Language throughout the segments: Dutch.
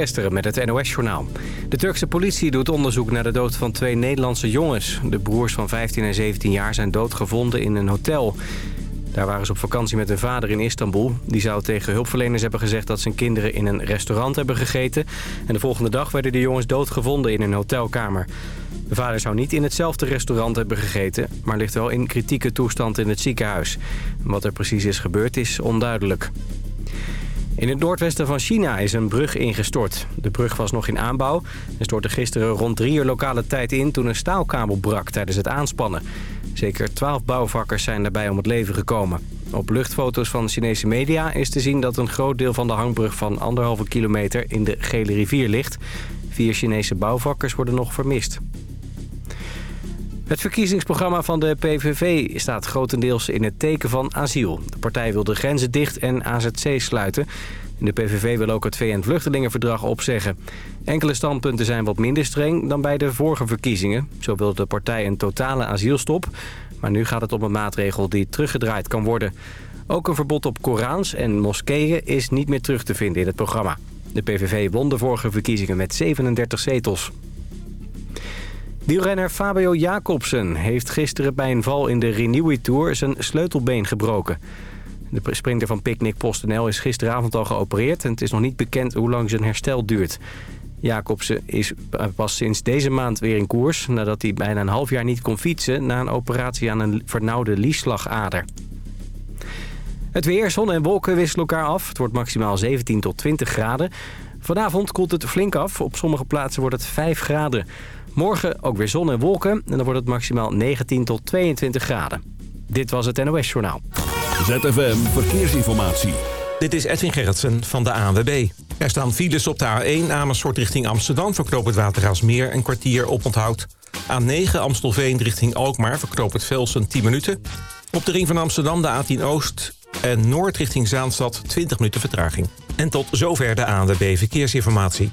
Gisteren met het NOS-journaal. De Turkse politie doet onderzoek naar de dood van twee Nederlandse jongens. De broers van 15 en 17 jaar zijn doodgevonden in een hotel. Daar waren ze op vakantie met hun vader in Istanbul. Die zou tegen hulpverleners hebben gezegd dat zijn kinderen in een restaurant hebben gegeten. En de volgende dag werden de jongens doodgevonden in een hotelkamer. De vader zou niet in hetzelfde restaurant hebben gegeten... maar ligt wel in kritieke toestand in het ziekenhuis. Wat er precies is gebeurd is onduidelijk. In het noordwesten van China is een brug ingestort. De brug was nog in aanbouw en stortte gisteren rond drie uur lokale tijd in... toen een staalkabel brak tijdens het aanspannen. Zeker twaalf bouwvakkers zijn daarbij om het leven gekomen. Op luchtfoto's van Chinese media is te zien dat een groot deel van de hangbrug van anderhalve kilometer in de Gele Rivier ligt. Vier Chinese bouwvakkers worden nog vermist. Het verkiezingsprogramma van de PVV staat grotendeels in het teken van asiel. De partij wil de grenzen dicht en AZC sluiten. De PVV wil ook het VN-vluchtelingenverdrag opzeggen. Enkele standpunten zijn wat minder streng dan bij de vorige verkiezingen. Zo wil de partij een totale asielstop. Maar nu gaat het om een maatregel die teruggedraaid kan worden. Ook een verbod op Korans en moskeeën is niet meer terug te vinden in het programma. De PVV won de vorige verkiezingen met 37 zetels. Wielrenner Fabio Jacobsen heeft gisteren bij een val in de Renewy Tour zijn sleutelbeen gebroken. De sprinter van Picnic PostNL is gisteravond al geopereerd... en het is nog niet bekend hoe lang zijn herstel duurt. Jacobsen is pas sinds deze maand weer in koers... nadat hij bijna een half jaar niet kon fietsen... na een operatie aan een vernauwde liesslagader. Het weer, zon en wolken wisselen elkaar af. Het wordt maximaal 17 tot 20 graden. Vanavond koelt het flink af. Op sommige plaatsen wordt het 5 graden. Morgen ook weer zon en wolken en dan wordt het maximaal 19 tot 22 graden. Dit was het NOS Journaal. ZFM Verkeersinformatie. Dit is Edwin Gerritsen van de ANWB. Er staan files op de A1 Amersfoort richting Amsterdam... verknoopt het Watergraafsmeer een kwartier op onthoud. A9 Amstelveen richting Alkmaar verknoopt het Velsen 10 minuten. Op de ring van Amsterdam de A10 Oost en Noord richting Zaanstad 20 minuten vertraging. En tot zover de ANWB Verkeersinformatie.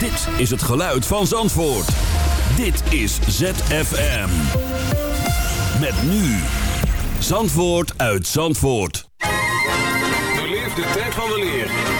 Dit is het geluid van Zandvoort. Dit is ZFM. Met nu. Zandvoort uit Zandvoort. Beleef de tijd van weleer. Met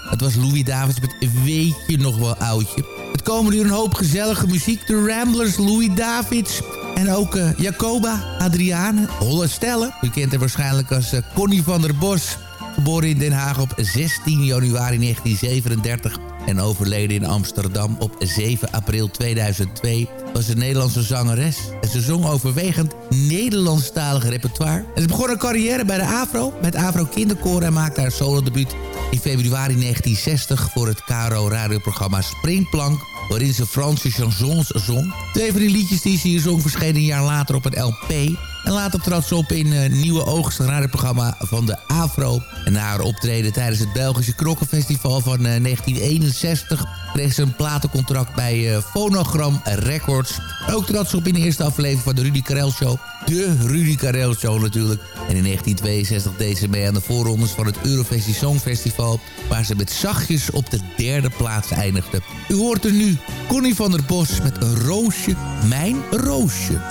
Het was Louis Davids met Weet je nog wel oudje. Het komen nu een hoop gezellige muziek. De Ramblers, Louis Davids. En ook eh, Jacoba, Adriane, Holle Stelle. U kent haar waarschijnlijk als eh, Connie van der Bos. Geboren in Den Haag op 16 januari 1937 en overleden in Amsterdam op 7 april 2002 was een Nederlandse zangeres. En ze zong overwegend Nederlandstalig repertoire. En ze begon haar carrière bij de AVRO met AVRO Kinderkoor en maakte haar solodebuut in februari 1960 voor het KRO radioprogramma Springplank waarin ze Franse chansons zong. Twee van die liedjes die ze hier zong verschenen een jaar later op een LP. En later trad ze op in uh, Nieuwe Oogst, radioprogramma van de AVRO. En na haar optreden tijdens het Belgische Krokkenfestival van uh, 1961... kreeg ze een platencontract bij uh, Phonogram Records. Ook trad ze op in de eerste aflevering van de Rudy Karel Show. De Rudy Karel Show natuurlijk. En in 1962 deed ze mee aan de voorrondes van het Eurovisie Songfestival... waar ze met zachtjes op de derde plaats eindigde. U hoort er nu Connie van der Bos met een roosje, mijn roosje.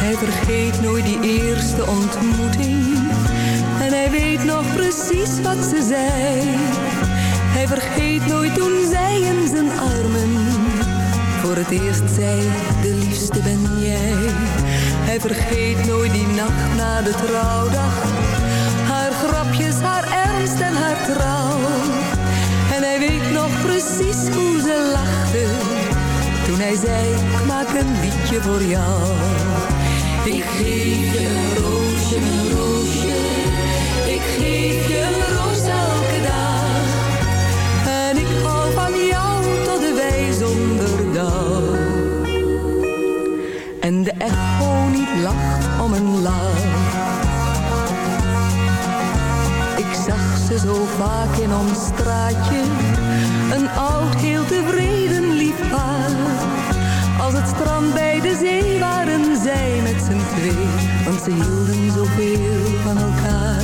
Hij vergeet nooit die eerste ontmoeting. En hij weet nog precies wat ze zei. Hij vergeet nooit toen zij in zijn armen. Voor het eerst zei, de liefste ben jij. Hij vergeet nooit die nacht na de trouwdag. Haar grapjes, haar ernst en haar trouw. En hij weet nog precies hoe ze lachte toen hij zei: Ik maak een liedje voor jou. Ik geef je een roosje, roosje. Ik geef je een roos elke dag. En ik hou van jou tot de wij zonder dag. En de echo niet lacht om een lach. Ik zag ze zo vaak in ons straatje. Een oud, heel tevreden lief paar. Als het strand bij de zee waren zij met z'n twee. Want ze hielden zoveel van elkaar.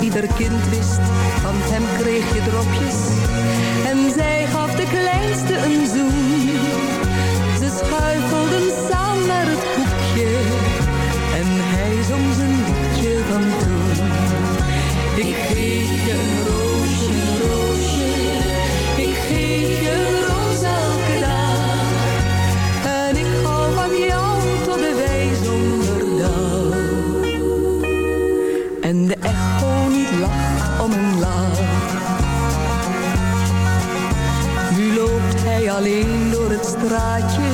Ieder kind wist, van hem kreeg je dropjes. En zij gaf de kleinste een zoen. Ze schuifelden samen naar het hoekje. En hij zong zijn liedje van toen. Ik geef je een roosje, roosje. Ik geef je Nu loopt hij alleen door het straatje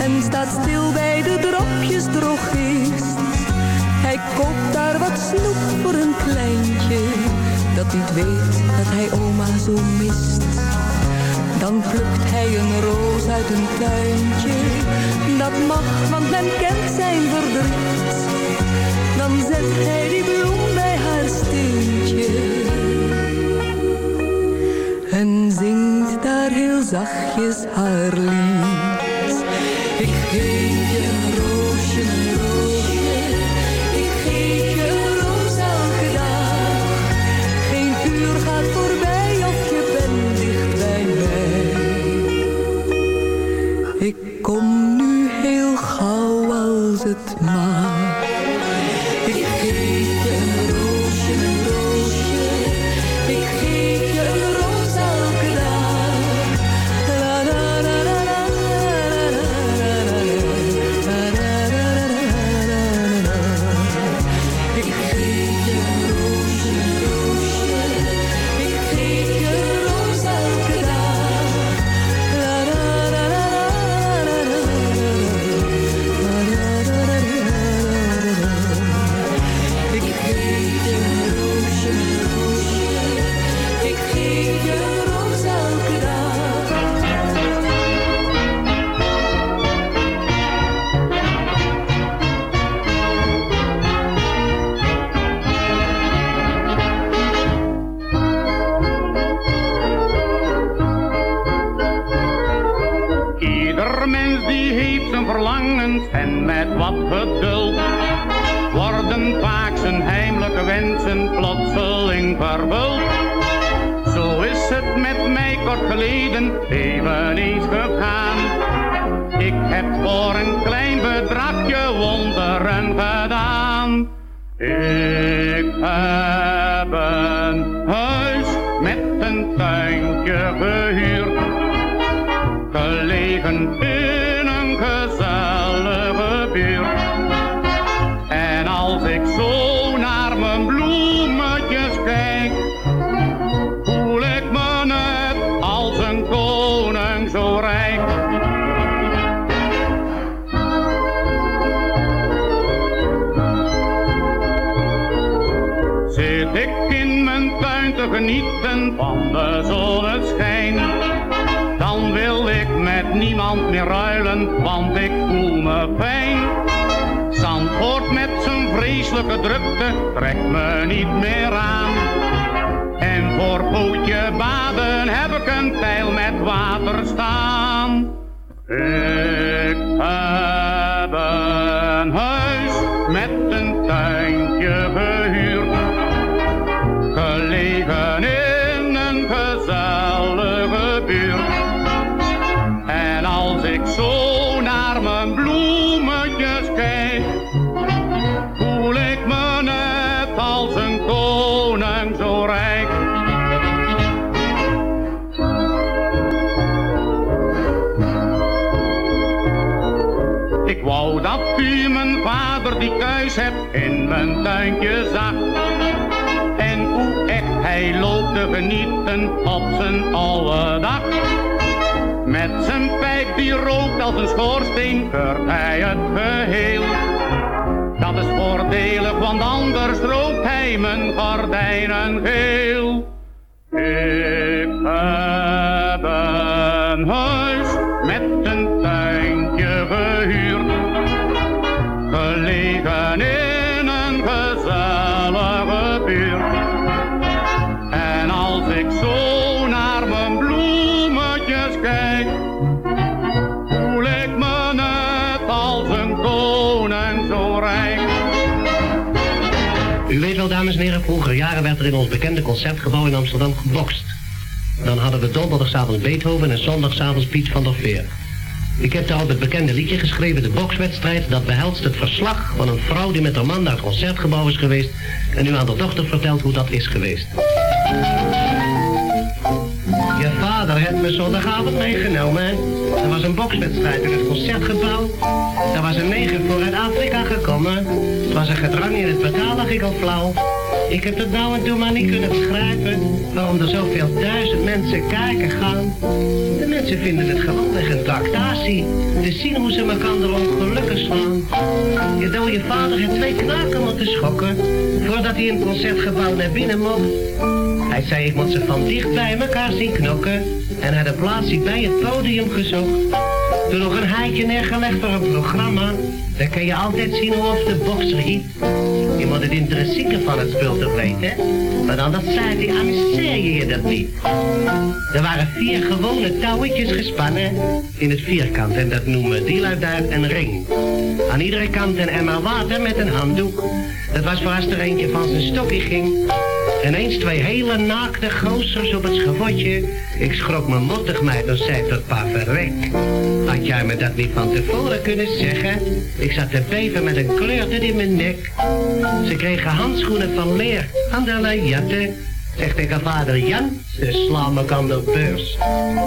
en staat stil bij de dropjes drogist. Hij koopt daar wat snoep voor een kleintje dat niet weet dat hij oma zo mist. Dan plukt hij een roos uit een tuintje, dat mag, want men kent zijn verdriet. Dan zet hij die bloem zachtjes haar lied. Worden vaak zijn heimelijke wensen plotseling vervuld. Zo is het met mij kort geleden eveneens gegaan. Ik heb voor een klein bedragje wonderen gedaan. Ik heb een huis met een tuintje gehuurd meer ruilen, want ik voel me fijn. Zandvoort met zijn vreselijke drukte trekt me niet meer aan. En voor pootje baden heb ik een pijl met water staan. Ik heb een mijn tuintje zag. En hoe echt Hij loopt te genieten op zijn oude dag. Met zijn pijp die rookt als een schoorsteen, keurt hij het geheel. Dat is voordelig, want anders rookt hij mijn gordijnen geel. Ik heb een huis dames vroeger jaren werd er in ons bekende concertgebouw in Amsterdam gebokst. Dan hadden we donderdagavond Beethoven en zondagavond Piet van der Veer. Ik heb daar op het bekende liedje geschreven, de bokswedstrijd, dat behelst het verslag van een vrouw die met haar man naar het concertgebouw is geweest en nu aan de dochter vertelt hoe dat is geweest. Je vader heeft me zondagavond meegenomen. Er was een bokswedstrijd in het concertgebouw. Er was een neger voor uit Afrika gekomen. Het was een gedrang in het betaal, lag ik al flauw. Ik heb het nou en toen maar niet kunnen begrijpen waarom er zoveel duizend mensen kijken gaan. De mensen vinden het gewoonweg een tractatie. Te zien hoe ze elkaar ongelukkig slaan. Je dode vader heeft twee knaken moeten schokken voordat hij in het concertgebouw naar binnen mocht. Hij zei ik moet ze van dicht bij elkaar zien knokken en had een plaatsje bij het podium gezocht. Toen nog een haatje neergelegd voor een programma. Dan kun je altijd zien hoe of de bokser hiet. Je moet het intrinsieke van het spul toch weten. Maar dan dat zei hij, amuseer je je dat niet. Er waren vier gewone touwetjes gespannen in het vierkant. En dat noemen die daar een ring. Aan iedere kant een emmer water met een handdoek. Dat was voor als er eentje van zijn stokje ging. En eens twee hele naakte gozers op het schavotje. Ik schrok me mottig mij, dan zei tot pa verrek. Had jij me dat niet van tevoren kunnen zeggen? Ik zat te beven met een kleurte in mijn nek. Ze kregen handschoenen van leer, aan jatten. Zegt tegen vader Jan, ze slaan me aan de beurs.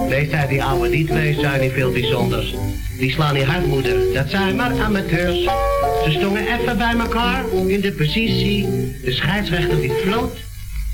Nee, zei die ouwe, die twee zijn niet veel bijzonders. Die slaan niet hard, moeder, dat zijn maar amateurs. Ze stongen even bij elkaar, in de positie. De scheidsrechter die floot.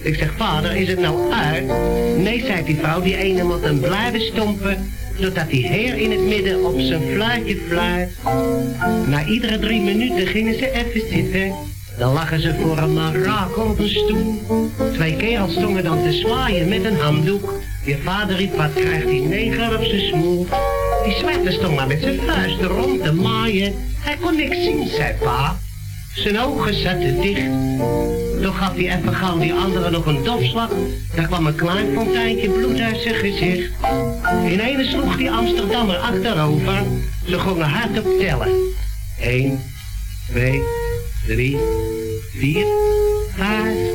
Ik zeg, vader, is het nou uit? Nee, zei die vrouw, die ene moet hem blijven stompen, zodat die heer in het midden op zijn fluitje fluit. Na iedere drie minuten gingen ze even zitten. Dan lagen ze voor een marakel op een stoel. Twee kerels stonden dan te zwaaien met een handdoek. Je vader riep, wat krijgt die neger op zijn smoel? Die zwarte stond maar met zijn vuisten rond te maaien. Hij kon niks zien, zei pa. Zijn ogen zaten dicht. Toen gaf hij even gauw die andere nog een dofslag. Daar kwam een klein fonteintje bloed uit zijn gezicht. In ene sloeg die Amsterdammer achterover. Ze gingen hard op tellen. Eén, twee, drie, vier, vijf.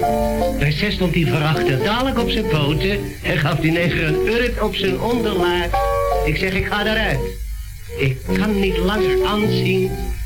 Bij zes stond hij verachter dadelijk op zijn poten en gaf die neger een urk op zijn onderlaag. Ik zeg, ik ga eruit. Ik kan niet langer aanzien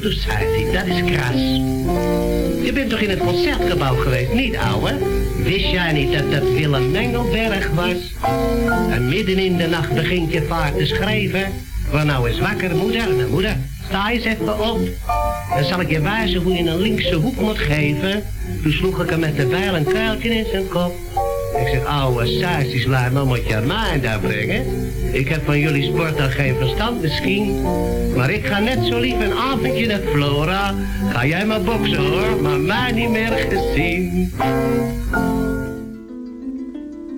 Zei hij, dat is kras. Je bent toch in het concertgebouw geweest, niet ouwe? Wist jij niet dat dat Willem Mengelberg was? En midden in de nacht begint je vaart te schrijven. Waar nou eens wakker, moeder? Nou, moeder, sta eens even op. Dan zal ik je wijzen hoe je een linkse hoek moet geven. Toen sloeg ik hem met de bijl een kuiltje in zijn kop. Ik zeg, ouwe sausjes, laat nou moet je mij daar brengen. Ik heb van jullie sport dan geen verstand misschien. Maar ik ga net zo lief een avondje naar Flora. Ga jij maar boksen hoor, maar mij niet meer gezien.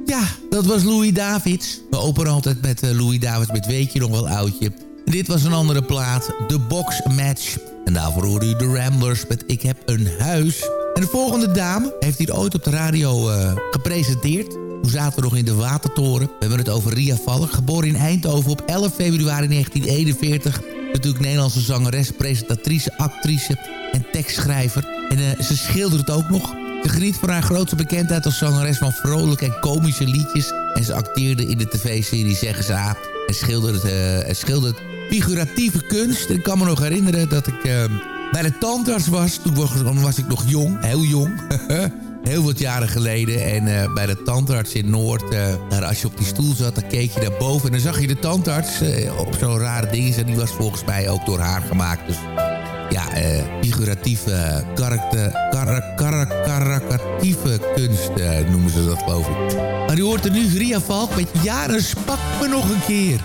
Ja, Dat was Louis Davids. We openen altijd met uh, Louis Davids met Weet je nog wel oudje. dit was een andere plaat, The Box Match. En daarvoor hoorde u de Ramblers met Ik heb een huis. En de volgende dame heeft hier ooit op de radio uh, gepresenteerd. Toen zaten we nog in de Watertoren. We hebben het over Ria Valk, geboren in Eindhoven op 11 februari 1941. Natuurlijk Nederlandse zangeres, presentatrice, actrice en tekstschrijver. En uh, ze schildert het ook nog. Ze geniet van haar grootste bekendheid als zangeres van vrolijke en komische liedjes. En ze acteerde in de tv-serie Zeggen ze A. En schildert, uh, schildert figuratieve kunst. En ik kan me nog herinneren dat ik uh, bij de tandarts was. Toen was, ik nog jong, heel jong. heel wat jaren geleden. En uh, bij de tandarts in Noord, uh, als je op die stoel zat, dan keek je naar boven. En dan zag je de tandarts uh, op zo'n rare ding. En die was volgens mij ook door haar gemaakt. Dus ja, figuratieve, karakter, kar, kar, karakatieve kunst noemen ze dat geloof ik. Maar u hoort er nu Ria Valk met Janus, pak me nog een keer.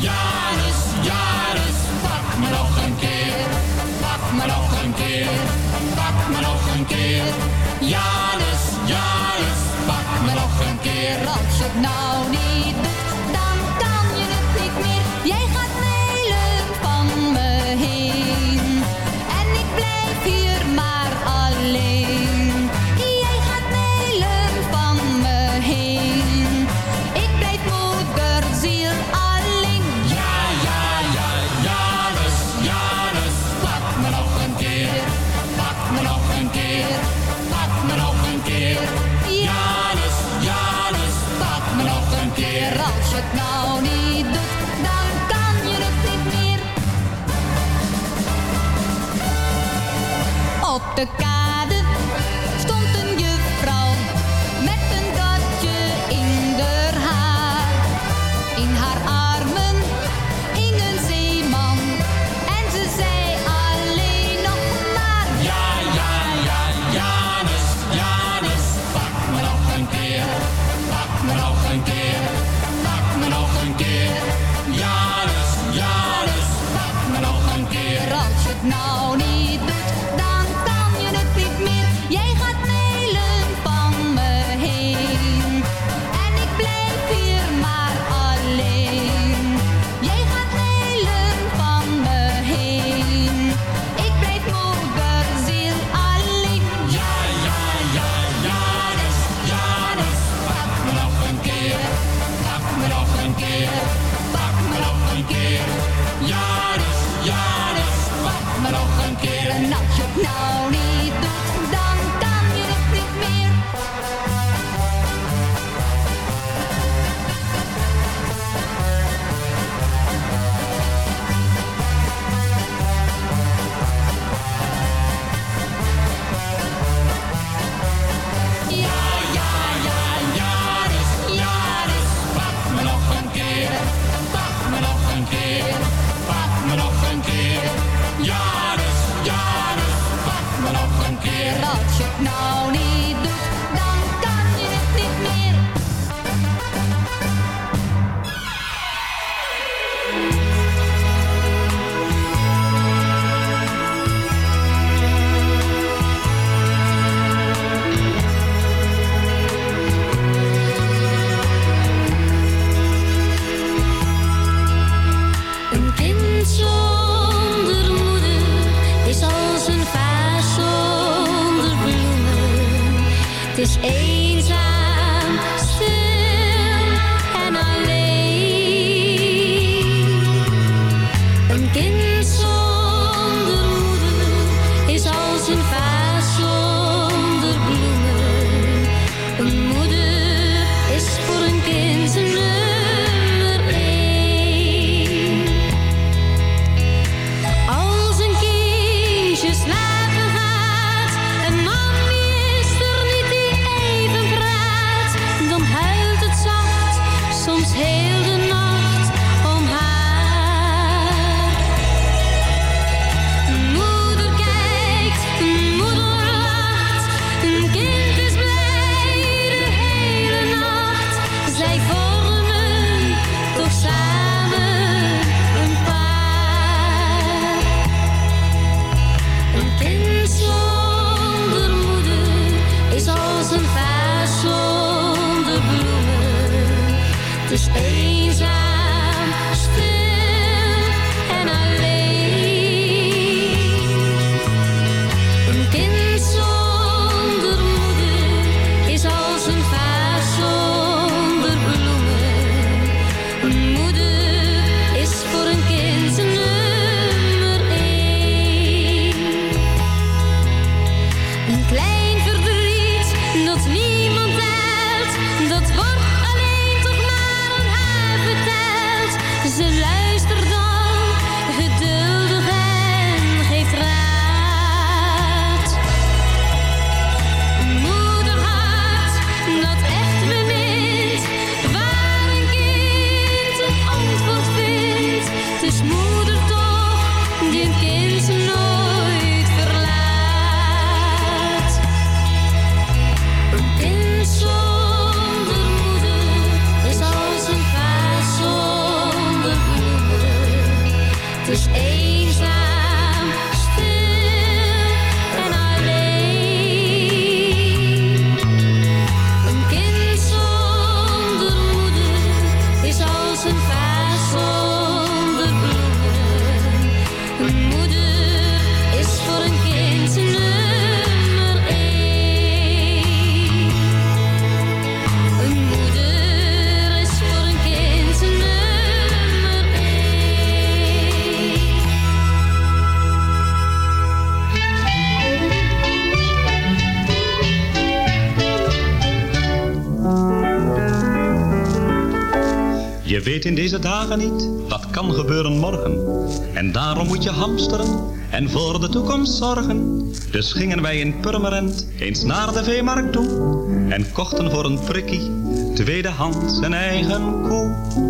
Janus, Janus, pak me nog een keer. Pak me nog een keer, pak me nog een keer. Janus, Janus, pak me nog een keer. Als het nou niet Op de in deze dagen niet wat kan gebeuren morgen. En daarom moet je hamsteren en voor de toekomst zorgen. Dus gingen wij in Purmerend eens naar de veemarkt toe. En kochten voor een prikkie tweedehands een eigen koe.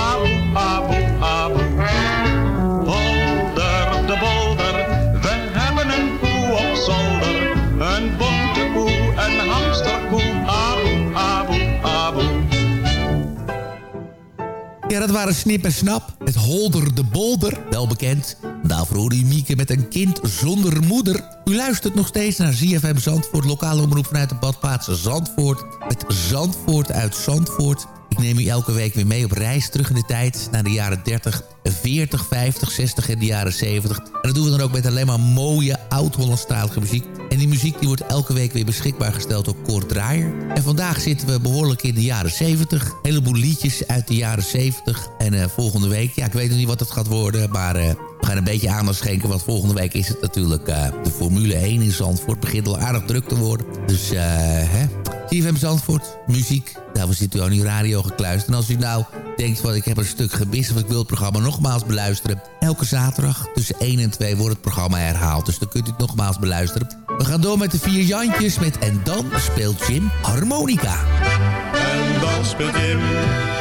dat waren Snip en Snap. Het Holder de Bolder, wel bekend. Daarvoor hoorde Mieke met een kind zonder moeder. U luistert nog steeds naar ZFM Zandvoort, lokale omroep vanuit de badplaats Zandvoort. Met Zandvoort uit Zandvoort. Ik neem u elke week weer mee op reis terug in de tijd... naar de jaren 30, 40, 50, 60 en de jaren 70. En dat doen we dan ook met alleen maar mooie oud-Hollandstalige muziek. En die muziek die wordt elke week weer beschikbaar gesteld door Kort Draaier. En vandaag zitten we behoorlijk in de jaren 70. Een heleboel liedjes uit de jaren 70. En eh, volgende week, ja, ik weet nog niet wat het gaat worden... maar eh, een beetje aandacht schenken, want volgende week is het natuurlijk eh, de Formule 1 in Zandvoort. Begint al aardig druk te worden. Dus, eh. CFM Zandvoort, muziek. Daarvoor zit u aan uw radio gekluisterd. En als u nou denkt van ik heb een stuk gemist... of ik wil het programma nogmaals beluisteren... elke zaterdag tussen 1 en 2 wordt het programma herhaald. Dus dan kunt u het nogmaals beluisteren. We gaan door met de vier Jantjes met En dan speelt Jim harmonica. En dan speelt Jim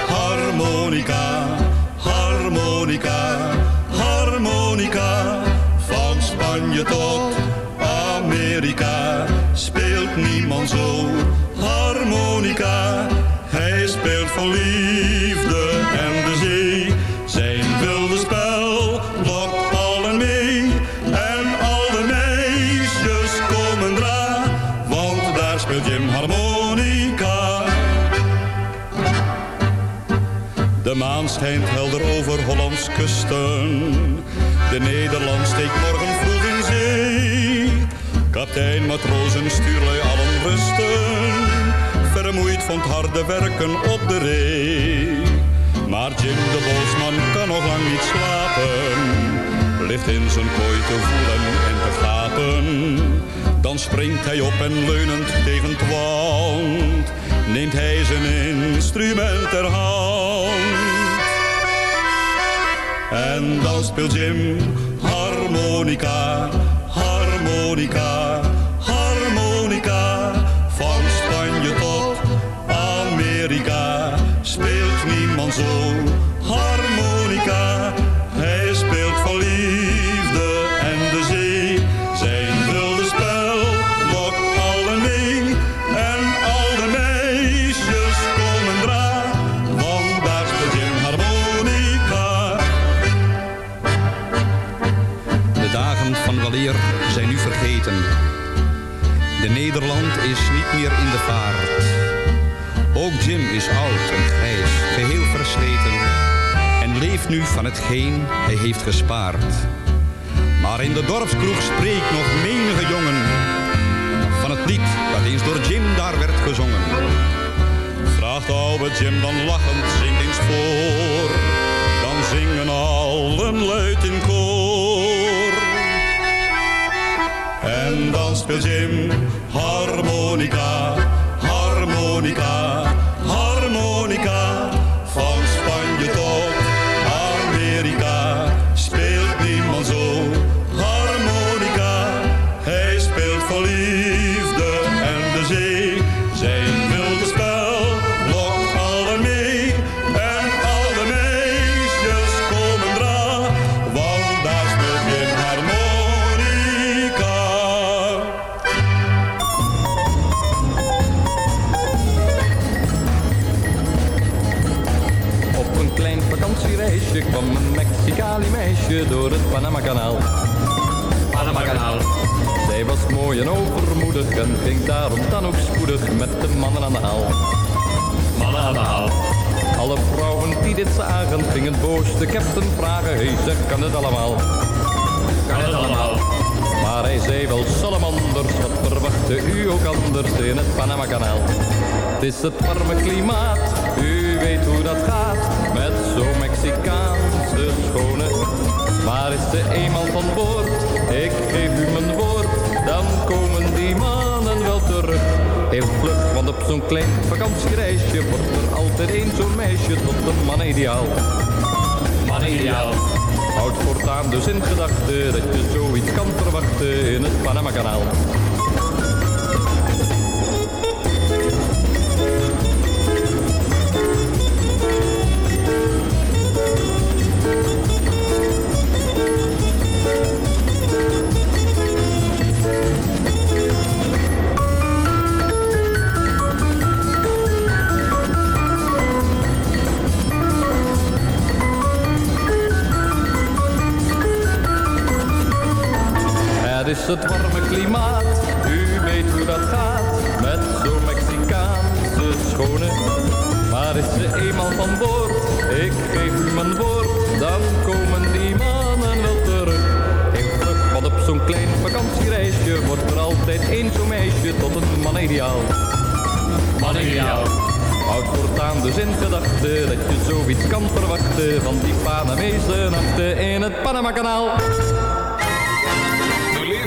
harmonica, harmonica, Van Spanje tot Amerika speelt niemand zo harmonica. Hij speelt voor liefde en de zee. Zijn wilde spel lokt allen mee. En al de meisjes komen dra, want daar speelt Jim harmonica. De maan schijnt helder over Hollands kusten. De Nederland steekt morgen vroeg in zee. Kaptein, matrozen, stuurlui allen rusten. Vermoeid van het harde werken op de ree. Maar Jim de bootsman kan nog lang niet slapen. Ligt in zijn kooi te voelen en te gapen. Dan springt hij op en leunend tegen het wand. Neemt hij zijn instrument ter hand. En dan speelt Jim harmonica, harmonica, is niet meer in de vaart. Ook Jim is oud en grijs, geheel versleten. En leeft nu van hetgeen hij heeft gespaard. Maar in de dorpskroeg spreekt nog menige jongen. Van het lied dat eens door Jim daar werd gezongen. Vraagt de oude Jim dan lachend, zingt eens voor. Dan zingen allen luid in koor. En dan speelt Jim harmonica, harmonica. En overmoedig en ging daarom dan ook spoedig met de mannen aan de haal. Mannen aan de haal. Alle vrouwen die dit zagen gingen boos de captain vragen. Hey zeg, kan het allemaal? Kan het allemaal? Maar hij zei wel salamanders, wat verwachtte u ook anders in het Panama-kanaal? Het is het warme klimaat, u weet hoe dat gaat, met zo'n Mexicaanse schone. Maar is er eenmaal van boord, ik geef u mijn woord, terug. Heel vlug, want op zo'n klein vakantiereisje wordt er altijd één zo'n meisje tot een man ideaal. Man ideaal. Houd voortaan dus in gedachten dat je zoiets kan verwachten in het Panama-kanaal. Is het warme klimaat, u weet hoe dat gaat, met zo'n Mexicaanse schone. Maar is ze eenmaal van boord. Ik geef u mijn woord, dan komen die mannen wel terug. Heel vlug, want op zo'n klein vakantiereisje wordt er altijd één zo'n meisje tot een man ideaal. Man ideaal. Houd voortaan dus in gedachten dat je zoiets kan verwachten van die Panamese nachten in het Panama-kanaal.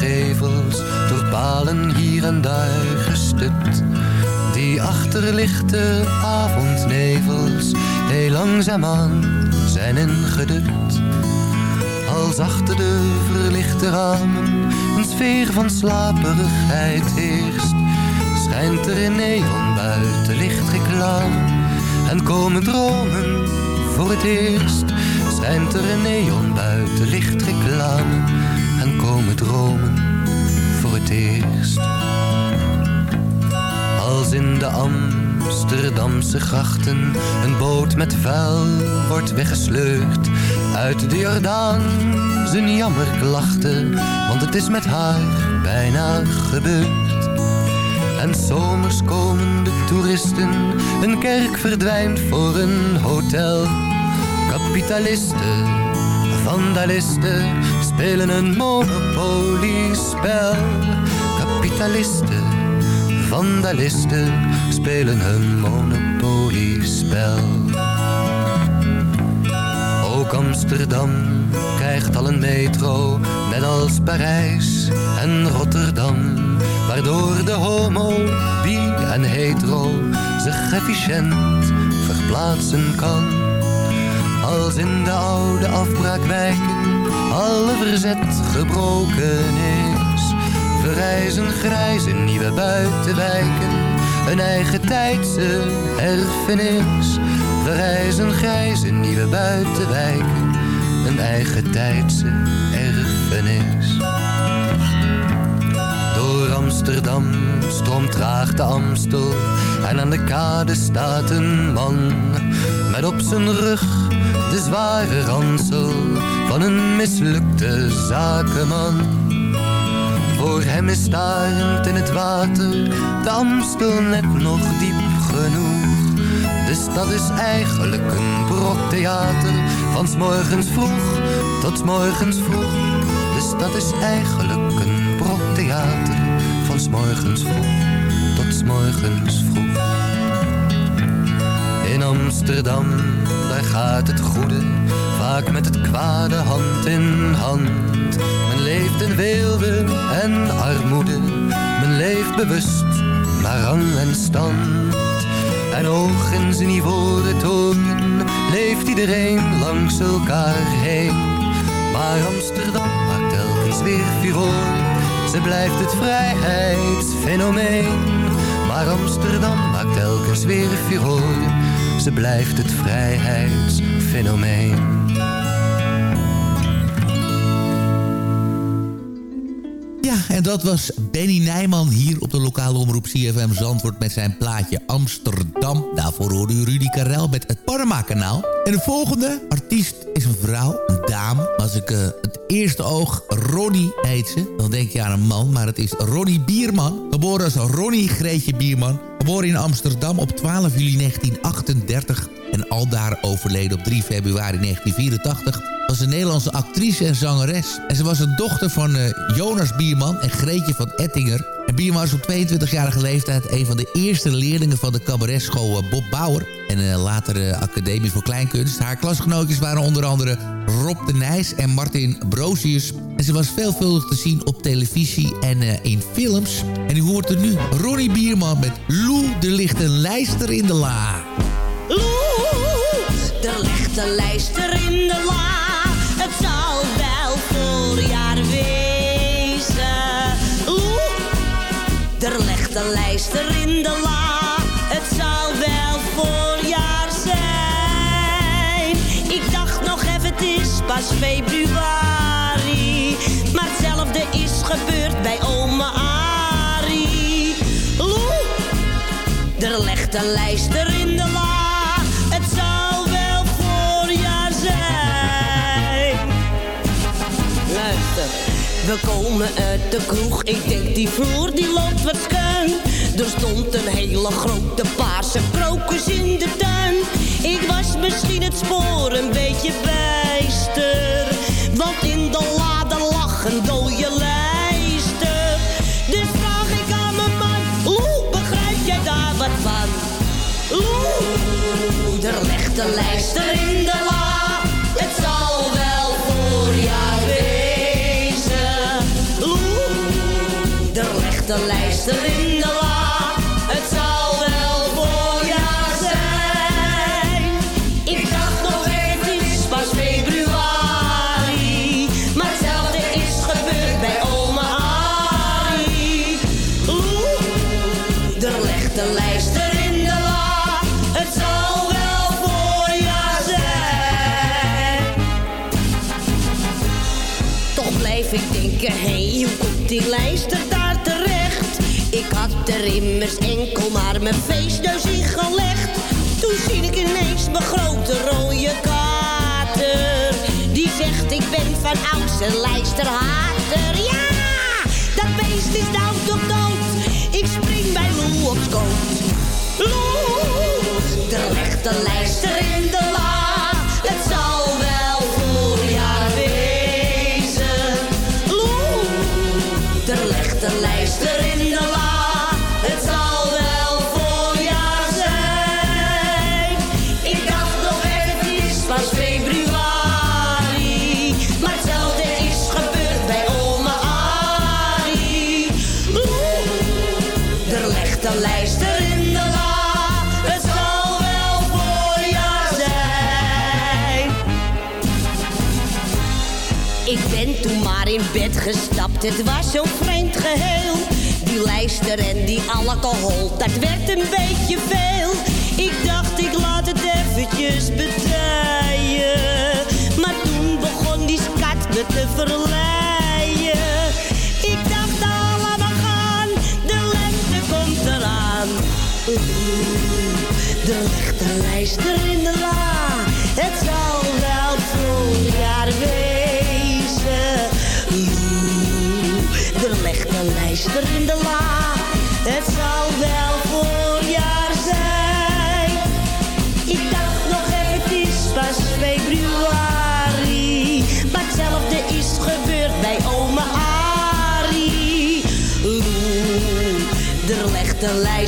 gevels door palen hier en daar gestupt. Die achterlichte avondnevels heel langzaamaan zijn ingedut. Als achter de verlichte ramen een sfeer van slaperigheid heerst, schijnt er in neon buiten lichtreclame en komen dromen voor het eerst. Schijnt er een neon buiten lichtreclame komen dromen voor het eerst. Als in de Amsterdamse grachten een boot met vuil wordt weggesleurd uit de Jordaan zijn jammerklachten, want het is met haar bijna gebeurd. En zomers komen de toeristen, een kerk verdwijnt voor een hotel. Kapitalisten, vandalisten spelen een monopoliespel. Kapitalisten, vandalisten spelen een monopoliespel. Ook Amsterdam krijgt al een metro, net als Parijs en Rotterdam. Waardoor de homo, bi en hetero zich efficiënt verplaatsen kan. Als in de oude afbraakwijken alle verzet gebroken is. Verrijzen grijze nieuwe buitenwijken, een eigen tijdse erfenis. Verrijzen grijze nieuwe buitenwijken, een eigen tijdse erfenis. Door Amsterdam stroomt traag de Amstel en aan de kade staat een man met op zijn rug de zware ransel van een mislukte zakenman. Voor hem is starend in het water de net nog diep genoeg. De stad is eigenlijk een brok theater van 's morgens vroeg tot 's morgens vroeg. De stad is eigenlijk een brok theater van 's morgens vroeg tot 's morgens vroeg. In Amsterdam, daar gaat het goede vaak met het kwade hand in hand. Men leeft in weelde en armoede, men leeft bewust naar rang en stand. En hoog in zijn ivoren toren leeft iedereen langs elkaar heen. Maar Amsterdam maakt telkens weer furore, ze blijft het vrijheidsfenomeen. Maar Amsterdam maakt telkens weer furore, ze blijft het vrijheidsfenomeen. Ja, en dat was Benny Nijman hier op de lokale omroep CFM Zandvoort met zijn plaatje Amsterdam. Daarvoor hoorde u Rudy Karel met het Panama-kanaal. En de volgende artiest is een vrouw, een dame. Als ik eh, het eerste oog Ronnie heet ze, dan denk je aan een man. Maar het is Ronnie Bierman, geboren als Ronnie Greetje Bierman. Geboren in Amsterdam op 12 juli 1938 en aldaar overleden op 3 februari 1984 was een Nederlandse actrice en zangeres. En ze was een dochter van eh, Jonas Bierman en Greetje van Ettinger. En Bierma was op 22-jarige leeftijd een van de eerste leerlingen van de cabaretschool eh, Bob Bauer. En eh, later eh, Academie voor Kleinkunst. Haar klasgenootjes waren onder andere Rob de Nijs en Martin Brosius. En ze was veelvuldig te zien op televisie en in films. En u hoort er nu Ronnie Bierman met Lou, ligt een lijster in de la. Loe, er ligt lijster in de la. Een lijster in de la. Het zal wel voorjaar zijn. Ik dacht nog even, het is pas februari. Maar hetzelfde is gebeurd bij oma Arie. Loe, er ligt een lijster in de la. We komen uit de kroeg, ik denk die vloer die loopt wat schuin. Er stond een hele grote paarse krokus in de tuin. Ik was misschien het spoor een beetje bijster. Want in de lade lag een dode lijster. Dus vraag ik aan mijn man, Oeh, begrijp jij daar wat van? Oeh, er ligt een lijster in de la. Er lijster in de la. Het zal wel voorjaar zijn. Ik dacht nog even, het is pas februari. Maar hetzelfde is gebeurd bij oma Arie. Oeh, er ligt een lijster in de la. Het zal wel voorjaar zijn. Toch blijf ik denken, hé, hey, hoe komt die lijster daar immers enkel maar mijn feestneus in gelegd. Toen zie ik ineens mijn grote rode kater. Die zegt, ik ben van ouds een lijsterhater. Ja, dat beest is nou toch dood. Ik spring bij Lou op schoot. Lou, ligt een lijster in de la. Het zal in bed gestapt, het was zo vreemd geheel. Die lijster en die alcohol, dat werd een beetje veel. Ik dacht, ik laat het eventjes bedijen. Maar toen begon die skat me te verleiden. Ik dacht, allemaal gaan, de lente komt eraan. Er ligt een lijster lijster in de la. Het zal wel voorjaar zijn. Ik dacht nog even, het is pas februari. Maar hetzelfde is gebeurd bij oma Arie. Oeh, er ligt een lijster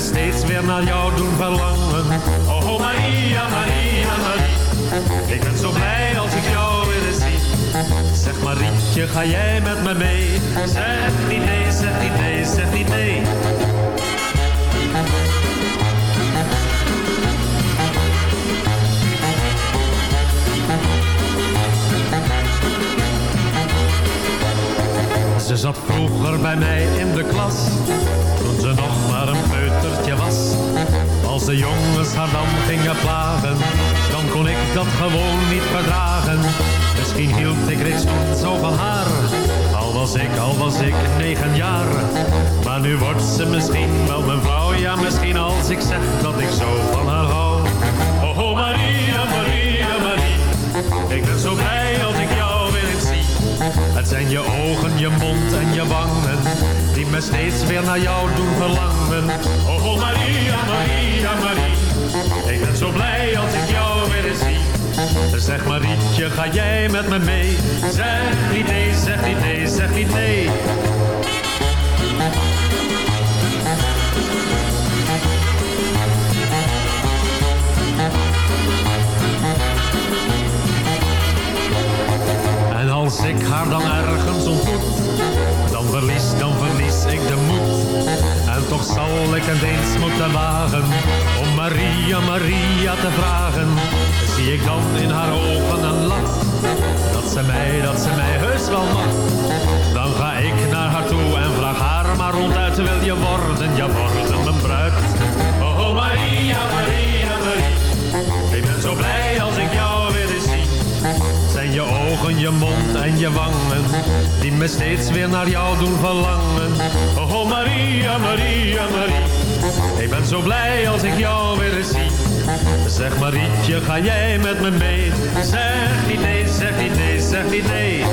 steeds weer naar jou doen verlangen. Oh Maria, Maria, Maria. Ik ben zo blij als ik jou weer zie. Zeg Marietje, ga jij met me mee? Zeg niet nee, zeg niet nee, zeg niet nee. Ze zat vroeger bij mij in de klas, toen ze nog maar een peutertje was. Als de jongens haar dan gingen plagen, dan kon ik dat gewoon niet verdragen. Misschien hield ik reeds toen zo van haar, al was ik, al was ik negen jaar. Maar nu wordt ze misschien wel mijn vrouw, ja misschien als ik zeg dat ik zo van haar hou. Oh, oh Maria, Maria, Maria, ik ben zo blij zijn je ogen, je mond en je wangen Die me steeds weer naar jou doen verlangen. Oh, Maria, Maria, Maria Ik ben zo blij als ik jou weer eens zie. Zeg Marietje, ga jij met me mee? Zeg niet nee, zeg niet nee, zeg niet nee als ik haar dan ergens ontmoet, dan verlies, dan verlies ik de moed. En toch zal ik het eens moeten wagen, om Maria, Maria te vragen. Zie ik dan in haar ogen een lach, Die me steeds weer naar jou doen verlangen. Oh, oh Maria, Maria, Maria. Ik ben zo blij als ik jou weer eens zie. Zeg Marietje, ga jij met me mee? Zeg niet nee, zeg niet nee, zeg niet nee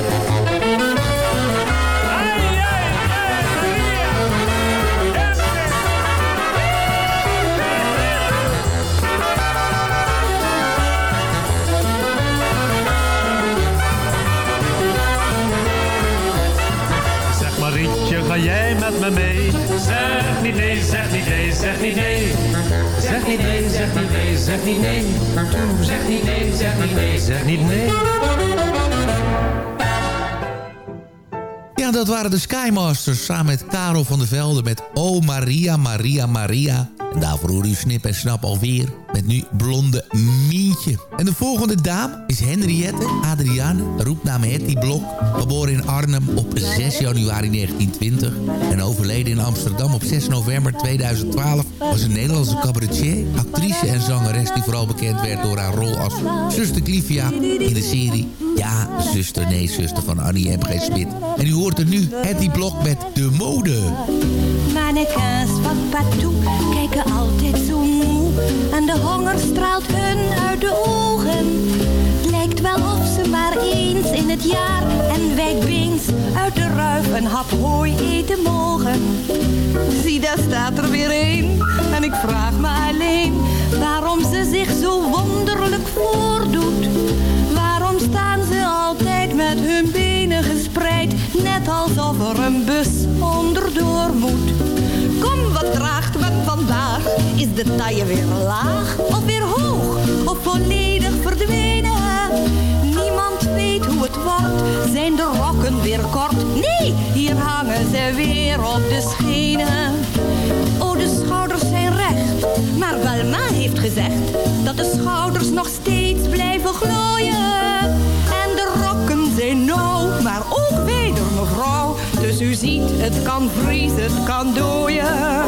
Zeg niet nee, zeg niet nee, zeg niet nee. Zeg niet nee, zeg niet nee, zeg niet nee. Zeg niet nee, zeg niet nee, zeg niet nee. Ja, dat waren de Skymasters samen met Karel van der Velde met Oh Maria, Maria, Maria. En daarvoor hoorde u Snip en Snap alweer met nu Blonde Mientje. En de volgende dame is Henriette Adriane, roepnaam Hetty Blok. Geboren in Arnhem op 6 januari 1920 en overleden in Amsterdam op 6 november 2012... was een Nederlandse cabaretier, actrice en zangeres... die vooral bekend werd door haar rol als zuster Clivia in de serie... Ja, zuster, nee, zuster van Annie M.G. Smit. En u hoort er nu Hetty Blok met De Mode. Mannequins Patou kijken altijd zo moe. En de honger straalt hun uit de ogen. Het lijkt wel of ze maar eens in het jaar en wijkbeens uit de ruif een hap hooi eten mogen. Zie, daar staat er weer een. En ik vraag me alleen waarom ze zich zo wonderlijk voordoet. Waarom staan ze altijd met hun benen gespreid, net alsof er een bus onderdoor moet? Is de taille weer laag of weer hoog of volledig verdwenen? Niemand weet hoe het wordt, zijn de rokken weer kort? Nee, hier hangen ze weer op de schenen. Oh, de schouders zijn recht, maar Welma heeft gezegd dat de schouders nog steeds blijven glooien. En de rokken zijn nauw, maar ook weder mevrouw. Dus u ziet, het kan vriezen, het kan dooien.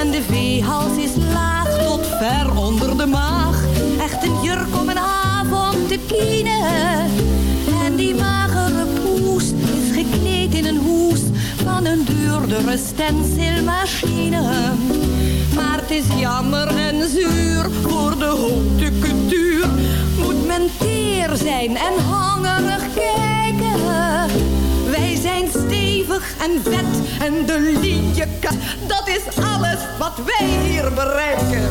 En de veehals is laag tot ver onder de maag. Echt een jurk om een avond te kienen. En die magere poes is gekleed in een hoes van een duurdere stencilmachine. Maar het is jammer en zuur voor de haute couture. Moet men teer zijn en hangerig kijken. Wij zijn stevig en vet en de lieke, dat is alles wat wij hier bereiken.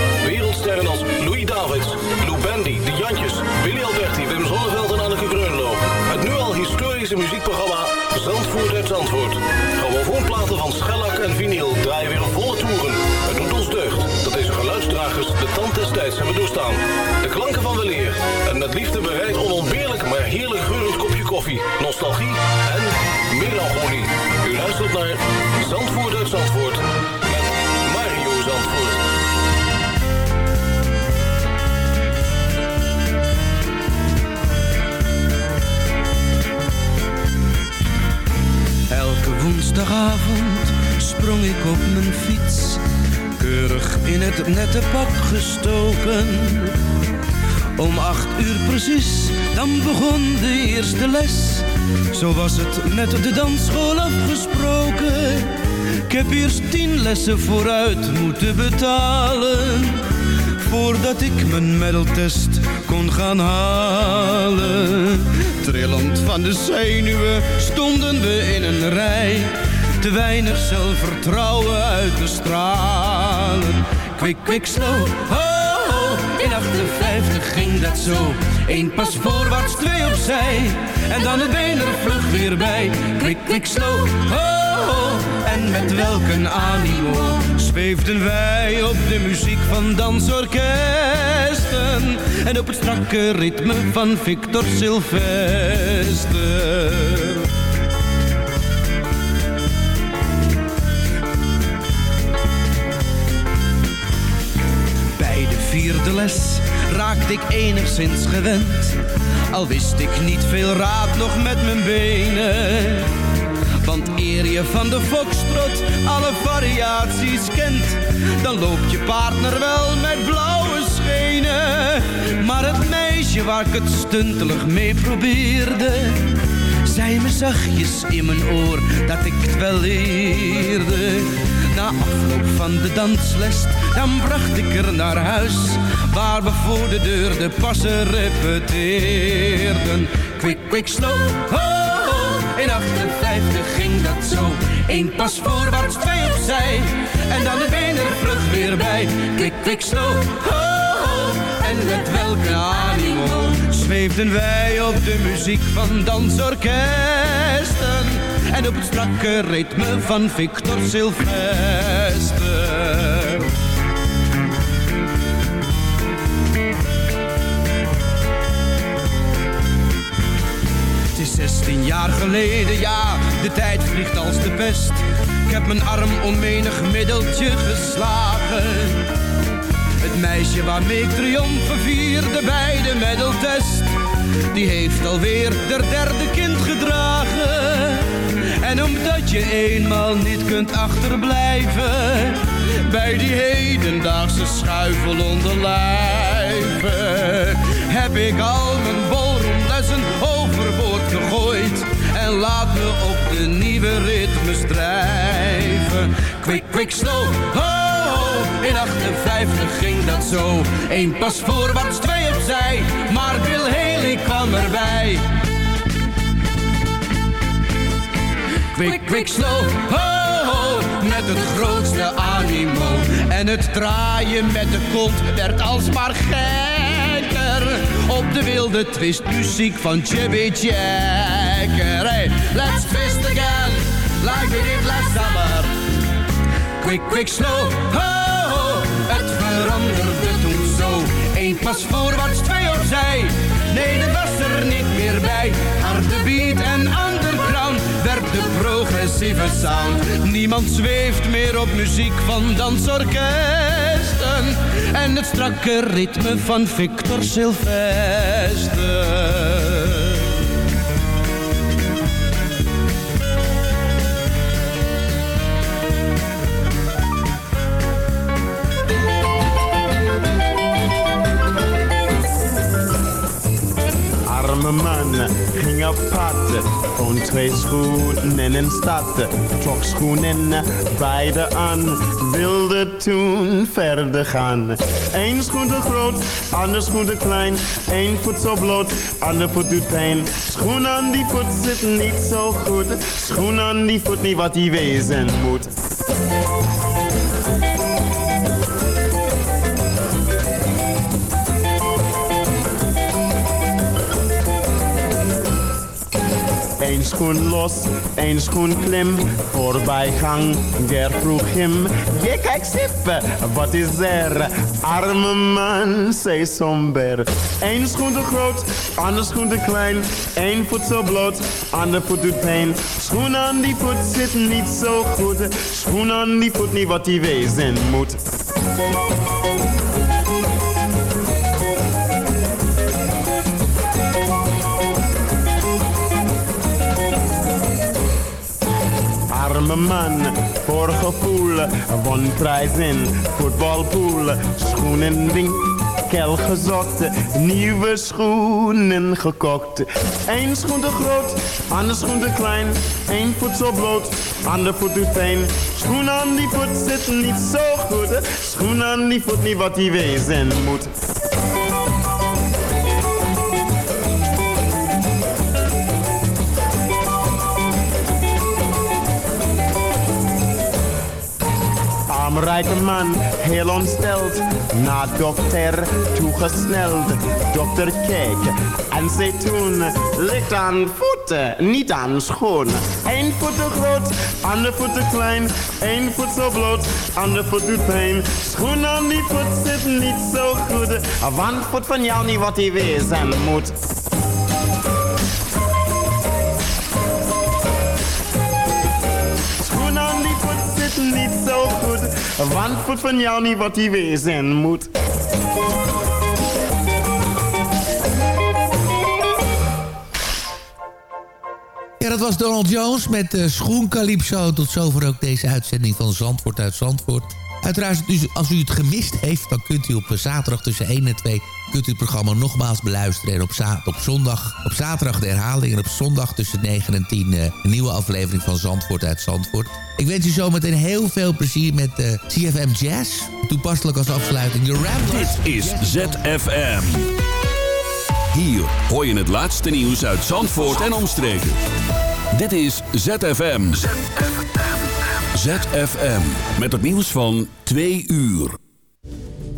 De klanken van weleer en met liefde bereid onontbeerlijk maar heerlijk geurend kopje koffie, nostalgie en melancholie. U luistert naar Zandvoort uit Zandvoort met Mario Zandvoort. Elke woensdagavond sprong ik op mijn fiets, in het nette pak gestoken. Om acht uur precies, dan begon de eerste les. Zo was het met de dansschool afgesproken. Ik heb eerst tien lessen vooruit moeten betalen. Voordat ik mijn medaltest kon gaan halen. Trillend van de zenuwen stonden we in een rij. Te weinig zelfvertrouwen uit te Kwik, kwik, slow, oh, oh. In 58 ging dat zo. Eén pas voorwaarts, twee opzij. En dan het been er vlug weer bij. Kwik, kwik, slow, oh, oh. En met welk een animo zweefden wij op de muziek van dansorkesten. En op het strakke ritme van Victor Sylvester. Les raakte ik enigszins gewend. Al wist ik niet veel raad nog met mijn benen. Want eer je van de foxtrot alle variaties kent, dan loopt je partner wel met blauwe schenen. Maar het meisje meisje waar ik het stuntelig mee probeerde zei me zachtjes in mijn oor dat ik het wel leerde. Na afloop van de dansles, dan bracht ik er naar huis. Waar we voor de deur de passen repeteerden. Quick, quick, slow, ho, ho. In 58 ging dat zo. Eén pas voorwaarts, twee opzij. En dan de benen vlug weer bij. Quick, quick, slow, ho, ho. En met welke animo zweefden wij op de muziek van dansorkesten en op het strakke ritme van Victor Sylvester. Is 16 jaar geleden, ja, de tijd vliegt als de pest. Ik heb mijn arm om menig middeltje geslagen. Het meisje waarmee ik triomfen vierde bij de medaltest. Die heeft alweer der derde kind gedragen. En omdat je eenmaal niet kunt achterblijven. Bij die hedendaagse schuifel onder lijven. Heb ik al mijn overboord gegooid. Laat me op de nieuwe ritme strijven. Quick, quick, slow, ho! In 58 ging dat zo. Eén pas voorwaarts, twee opzij. Maar Bill Haley kwam erbij. Quick, quick, slow, ho, ho. Met het grootste animo. En het draaien met de kont werd alsmaar gekker. Op de wilde twistmuziek van Checker. Hey, let's twist again, like we did last summer. Quick, quick, slow, ho het veranderde toen zo. Eén pas voorwaarts, twee opzij. Nee, dat was er niet meer bij. Harde beat en underground werd de progressieve sound. Niemand zweeft meer op muziek van dansorkesten. En het strakke ritme van Victor Sylvester. Arme man ging op pad. Van twee schoenen in een stad. Trok schoenen beide aan. Wilde toen verder gaan. Eén schoen te groot, ander schoen te klein. Eén voet zo bloot, ander voet doet pijn. Schoen aan die voet zit niet zo goed. Schoen aan die voet niet wat die wezen moet. Schoen los, één schoen klim, voorbijgang, der vroeg hem. Je kijk stippen, wat is er? Arme man, zei somber. Eén schoen te groot, ander schoen te klein. Eén voet zo bloot, ander voet doet pijn. Schoen aan die voet zit niet zo goed. Schoen aan die voet niet wat die wezen moet. Arme man voor gevoel. Won prijs in voetbalpool. Schoenen winkel gezocht. Nieuwe schoenen gekocht. Eén schoen te groot, ander schoen te klein. Eén voet zo bloot, ander voet doet pijn. Schoen aan die voet zit niet zo goed. Schoen aan die voet niet wat die wezen moet. Rijke man, heel ontsteld, naar dokter toegesneld. Dokter keek en zei toen, ligt aan voeten, niet aan schoenen. Eén voet te groot, ander voet te klein, één voet zo bloot, ander voet doet pijn. Schoen aan die voet zit niet zo goed, want voet van jou niet wat hij wezen moet. Niet zo goed, want van jou niet wat hij wezen moet. Ja, dat was Donald Jones met uh. Tot zover ook deze uitzending van Zandvoort uit Zandvoort. Uiteraard, dus als u het gemist heeft... dan kunt u op zaterdag tussen 1 en 2 kunt u het programma nogmaals beluisteren. En op, za op, zondag, op zaterdag de herhaling en op zondag tussen 9 en 10 uh, een nieuwe aflevering van Zandvoort uit Zandvoort. Ik wens u zometeen heel veel plezier met uh, CFM Jazz. Toepasselijk als afsluiting de Ramblers. Dit is ZFM. Hier hoor je het laatste nieuws uit Zandvoort en omstreken. Dit is ZFM. ZFM. ZFM. Met het nieuws van 2 uur.